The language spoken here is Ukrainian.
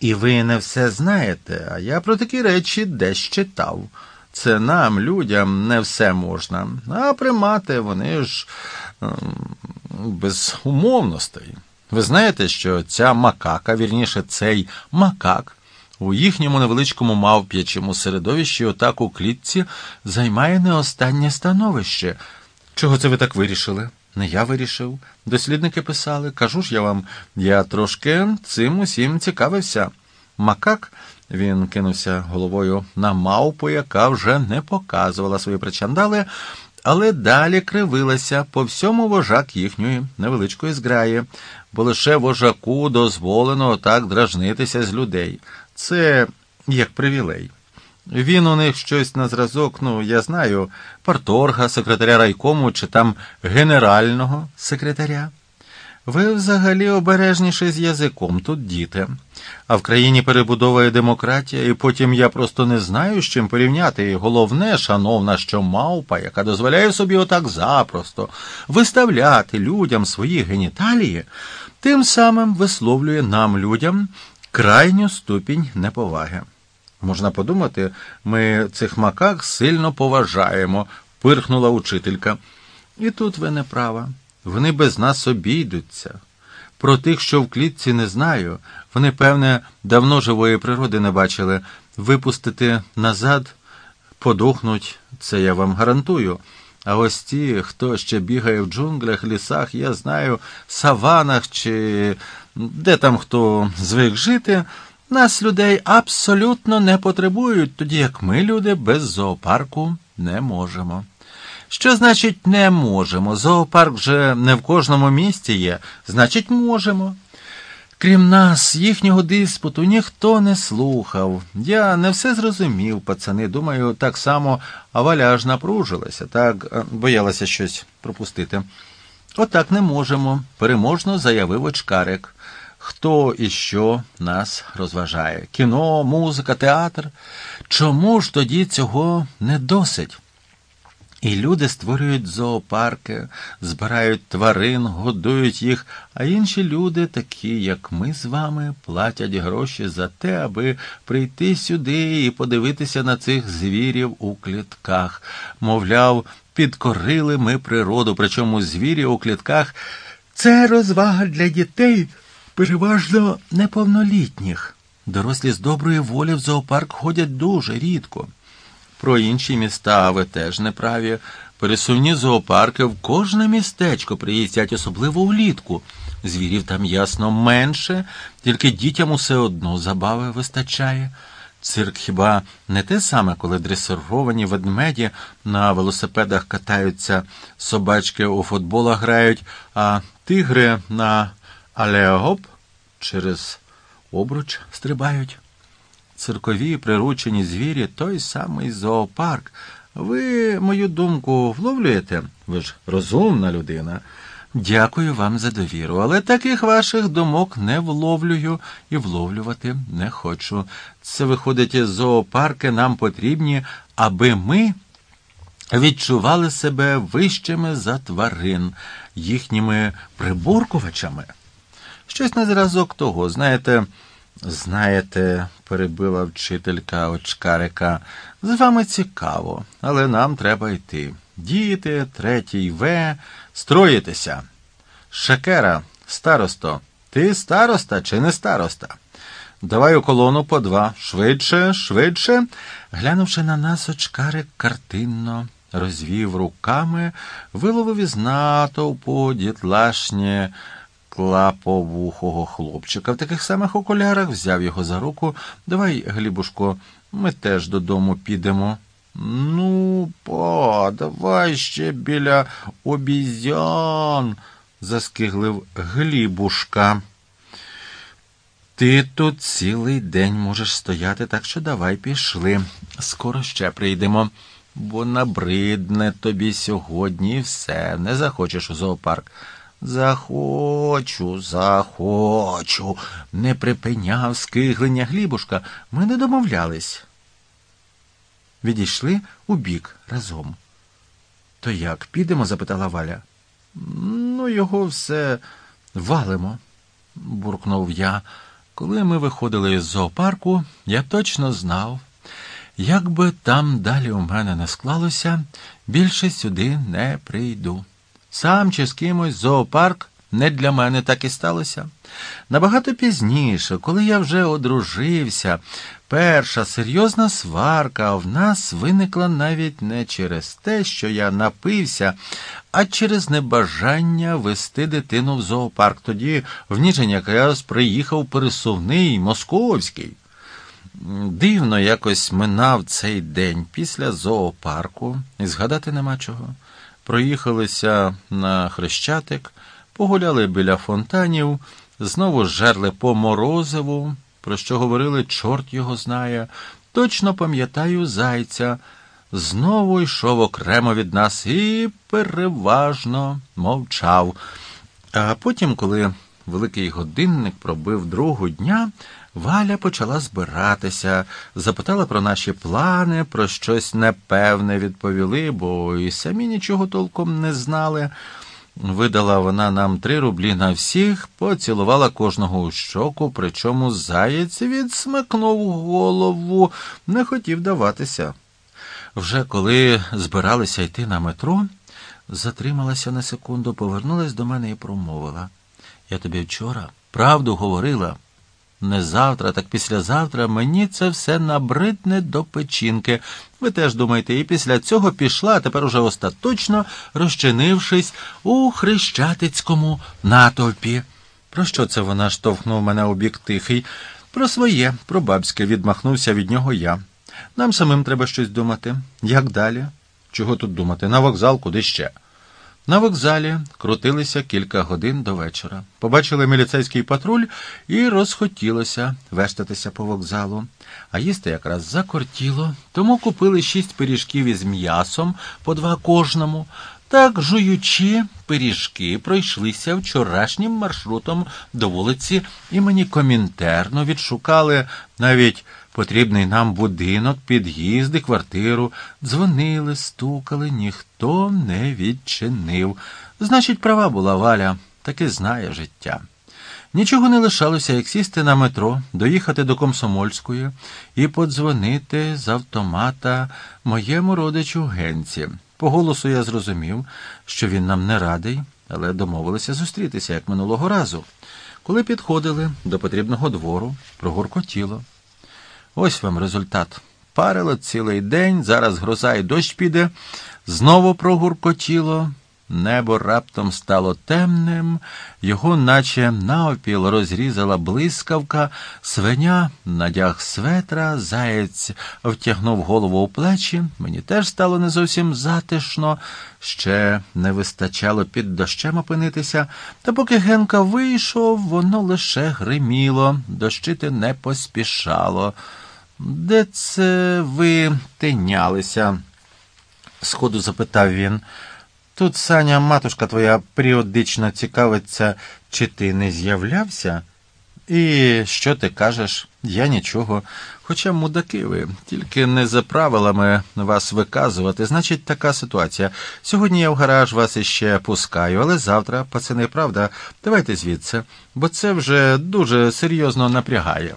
І ви не все знаєте, а я про такі речі десь читав. Це нам, людям, не все можна. А примати вони ж ем, без умовностей. Ви знаєте, що ця макака, вірніше, цей макак, у їхньому невеличкому мавп'ячому середовищі, отак у клітці, займає не останнє становище. Чого це ви так вирішили? Не я вирішив. Дослідники писали. Кажу ж я вам, я трошки цим усім цікавився. Макак він кинувся головою на мавпу, яка вже не показувала свої причандали, але далі кривилася по всьому вожак їхньої невеличкої зграї, бо лише вожаку дозволено так дражнитися з людей. Це як привілей. Він у них щось на зразок, ну, я знаю, парторга, секретаря райкому чи там генерального секретаря. Ви взагалі обережніше з язиком, тут діти. А в країні перебудовує демократія, і потім я просто не знаю, з чим порівняти. І головне, шановна, що мавпа, яка дозволяє собі отак запросто виставляти людям свої геніталії, тим самим висловлює нам, людям, крайню ступінь неповаги. Можна подумати, ми цих макак сильно поважаємо, пирхнула учителька. І тут ви не права. Вони без нас обійдуться. Про тих, що в клітці не знаю, вони, певне, давно живої природи не бачили. Випустити назад, подохнуть, це я вам гарантую. А ось ті, хто ще бігає в джунглях, лісах, я знаю, саванах чи де там хто звик жити, нас людей абсолютно не потребують, тоді як ми, люди, без зоопарку не можемо. Що значить не можемо? Зоопарк вже не в кожному місті є, значить, можемо. Крім нас, їхнього диспуту ніхто не слухав. Я не все зрозумів, пацани. Думаю, так само Валя аж напружилася, так е, боялася щось пропустити. Отак не можемо, переможно заявив очкарик. Хто і що нас розважає? Кіно, музика, театр. Чому ж тоді цього не досить? І люди створюють зоопарки, збирають тварин, годують їх, а інші люди, такі, як ми з вами, платять гроші за те, аби прийти сюди і подивитися на цих звірів у клітках. Мовляв, підкорили ми природу, причому звірі у клітках це розвага для дітей, переважно неповнолітніх. Дорослі з доброї волі в зоопарк ходять дуже рідко. Про інші міста ви теж не праві. Пересувні зоопарки в кожне містечко приїздять, особливо влітку. Звірів там ясно менше, тільки дітям усе одно забави вистачає. Цирк хіба не те саме, коли дресировані ведмеді на велосипедах катаються, собачки у футбола грають, а тигри на алеогоп через обруч стрибають циркові приручені звірі той самий зоопарк. Ви мою думку вловлюєте? Ви ж розумна людина. Дякую вам за довіру, але таких ваших думок не вловлюю і вловлювати не хочу. Це виходить, зоопарки нам потрібні, аби ми відчували себе вищими за тварин, їхніми приборкувачами. Щось на зразок того, знаєте. Знаєте, перебила вчителька очкарика, з вами цікаво, але нам треба йти. Діти, третій В, строїтеся. Шекера, старосто, ти староста чи не староста? Давай у колону по два. Швидше, швидше. Глянувши на нас, очкарик картинно розвів руками, виловив із натовпу дітлашнє клаповухого хлопчика в таких самих окулярах, взяв його за руку. Давай, Глібушко, ми теж додому підемо. Ну, па, давай ще біля обізян, заскиглив Глібушка. Ти тут цілий день можеш стояти, так що давай пішли. Скоро ще прийдемо, бо набридне тобі сьогодні все, не захочеш у зоопарк. Захочу, захочу, не припиняв скиглення Глібушка. Ми не домовлялись. Відійшли у бік разом. То як, підемо? запитала Валя. Ну, його все валимо, буркнув я. Коли ми виходили із зоопарку, я точно знав, як би там далі у мене не склалося, більше сюди не прийду. Сам чи з кимось зоопарк не для мене так і сталося. Набагато пізніше, коли я вже одружився, перша серйозна сварка в нас виникла навіть не через те, що я напився, а через небажання вести дитину в зоопарк. Тоді в Ніжень якраз приїхав пересувний московський. Дивно якось минав цей день після зоопарку, і згадати нема чого. Проїхалися на хрещатик, погуляли біля фонтанів, знову жерли по морозиву, про що говорили, чорт його знає. Точно пам'ятаю зайця. Знову йшов окремо від нас і переважно мовчав. А потім, коли великий годинник пробив другу дня, Валя почала збиратися, запитала про наші плани, про щось непевне відповіли, бо і самі нічого толком не знали. Видала вона нам три рублі на всіх, поцілувала кожного у щоку, причому заєць відсмикнув голову, не хотів даватися. Вже коли збиралися йти на метро, затрималася на секунду, повернулась до мене і промовила. Я тобі вчора правду говорила. Не завтра, так післязавтра мені це все набридне до печінки. Ви теж думаєте, і після цього пішла, тепер уже остаточно розчинившись у хрещатицькому натовпі. Про що це вона штовхнув мене у бік тихий? Про своє, про бабське, відмахнувся від нього я. Нам самим треба щось думати. Як далі? Чого тут думати? На вокзал куди ще? На вокзалі крутилися кілька годин до вечора. Побачили міліцейський патруль і розхотілося вештатися по вокзалу. А їсти якраз закортіло, тому купили шість пиріжків із м'ясом по два кожному. Так, жуючи пиріжки, пройшлися вчорашнім маршрутом до вулиці імені Комінтерно, відшукали навіть потрібний нам будинок, під'їзди, квартиру, дзвонили, стукали, ніхто не відчинив. Значить, права була Валя, таки знає життя. Нічого не лишалося, як сісти на метро, доїхати до Комсомольської і подзвонити з автомата моєму родичу Генці. По голосу я зрозумів, що він нам не радий, але домовилися зустрітися, як минулого разу. Коли підходили до потрібного двору, прогуркотіло. Ось вам результат. Парило цілий день, зараз гроза і дощ піде, знову прогуркотіло. Небо раптом стало темним, його, наче навпіл, розрізала блискавка, свиня надяг светра, заєць втягнув голову у плечі. Мені теж стало не зовсім затишно, ще не вистачало під дощем опинитися, та поки Генка вийшов, воно лише гриміло, дощити не поспішало. Де це ви тинялися? сходу запитав він. Тут, Саня, матушка твоя періодично цікавиться, чи ти не з'являвся? І що ти кажеш? Я нічого. Хоча мудаки ви, тільки не за правилами вас виказувати, значить, така ситуація. Сьогодні я в гараж вас іще пускаю, але завтра, пацани, правда, давайте звідси, бо це вже дуже серйозно напрягає.